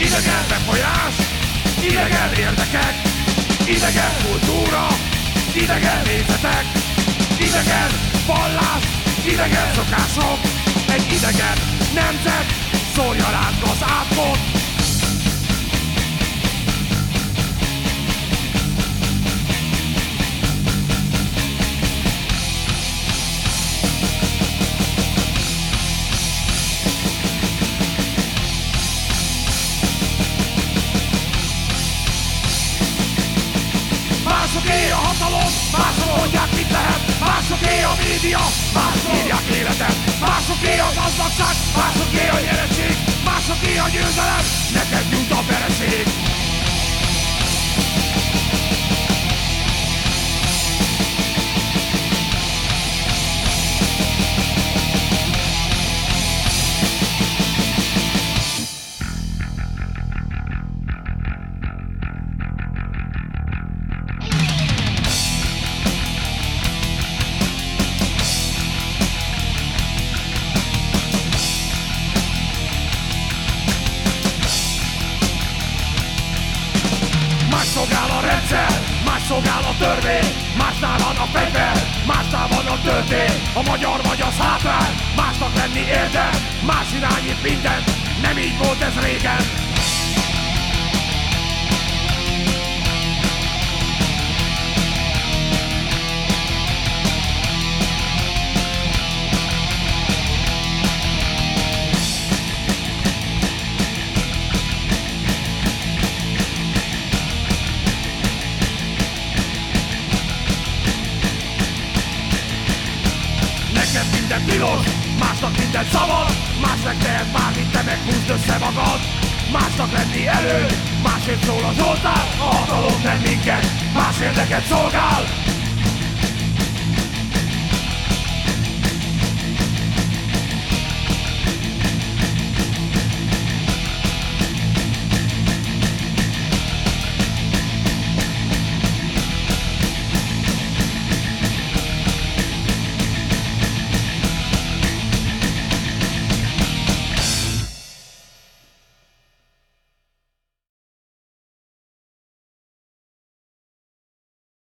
Idegen befolyás, idegen érdekek, idegen kultúra, idegen nézetek, idegen vallás, idegen szokások, egy idegen nemzet szórja ránk az átkot. Hatalom, mások mondják mit lehet. Másoké a média, mások írják életet. Másoké a gazdagság, másoké a nyereség. Másoké a győzelem, neked jut a vereség szolgál a rendszer, más szolgál a törvény Másnál van a fegyver, másnál van a töltény. A magyar vagy az hátrány, másnak lenni érdem Más irányít mindent, nem így volt ez régen Neked minden tilos, másnak minden szabad Más megtehet már, mint te meghúzd össze magad. Másnak lenni elő, másért szól a Zsoltár A hatalom nem minket, más érdeket szolgál